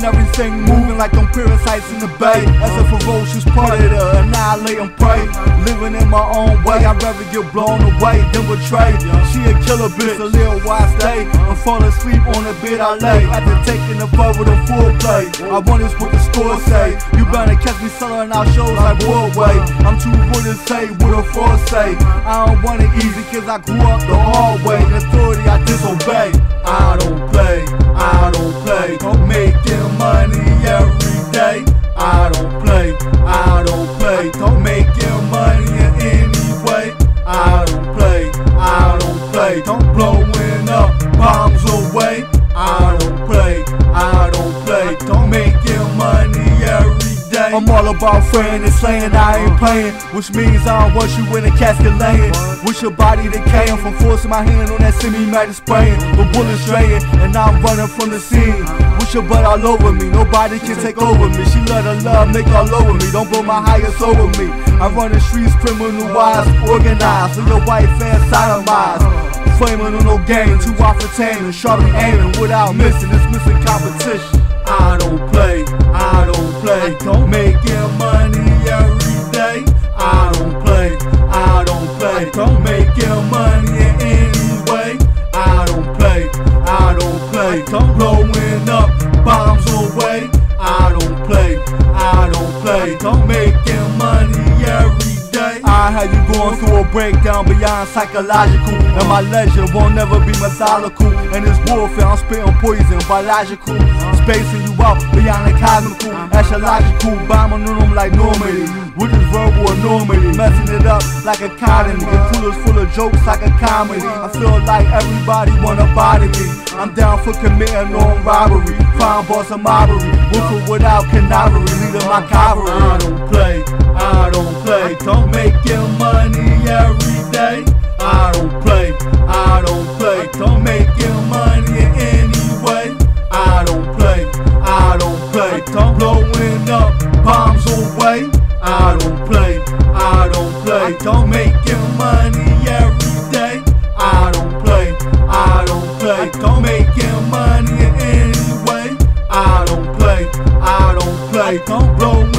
day. Everything, moving like them parasites in the bay. As a ferocious predator, annihilate and prey. Living in my own way, I'd rather get blown away than betray. She a killer bitch, a little while stay. And fall asleep on the bed I lay. After taking the fur with a full play. I want this what the score say. You better catch me selling out shows like Broadway. I'm too good to say what a force say. I don't want it easy cause I grew up the hard way. Authority I disobey. Money every day. I don't play, I don't play. Don't making money in any way. I don't play, I don't play. Don't blowing up bombs away. I don't play, I don't play. Don't making money every day. I'm all about fraying and slaying, I ain't uh-huh. playing. Which means I don't want you in a casket laying. Wish your body decaying from forcing my hand on that semi-matic spraying. The bullets straying, and I'm running from the scene. Wish your butt all over me, nobody can take over me. She let her love make all over me, don't blow my highest over me. I run the streets criminal wise, organized. So your white fans sodomized. Flaming on no game, too often tame and sharply aiming without missing. It's missing competition. I don't play, I don't play. Don't making money every day. I don't play, I don't play. Don't making money in any way. I don't play, I don't play. Don't blowing up bombs away. I don't play, I don't play. Don't making money had you going through a breakdown beyond psychological. And my legend won't never be methodical. And this warfare, I'm spitting poison, biological. Spacing you out beyond the cosmical, astrological. Bombing on them like Normandy. With this verbal enormity, messing it up like a economy. Your coolers full of jokes like a comedy. I feel like everybody wanna body me. I'm down for committing on robbery, crime boss and robbery. Wolfing without canary, leading my cavalry. I don't play, I don't play. Don't making money every day. I don't play, I don't play. Don't making money in any way. I don't play, I don't play. Don't blowing up bombs away. I don't play, I don't play. Don't making money every day. I don't play, I don't play. Don't making money in any way. I don't play, I don't play. Don't up